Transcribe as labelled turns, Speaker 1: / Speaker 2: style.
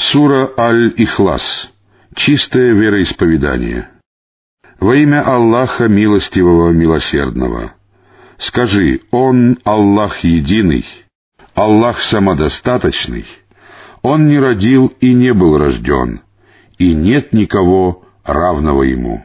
Speaker 1: Сура Аль-Ихлас. Чистое вероисповедание. Во имя Аллаха Милостивого Милосердного. Скажи, Он Аллах Единый, Аллах Самодостаточный, Он не родил и не был рожден, и нет никого равного Ему.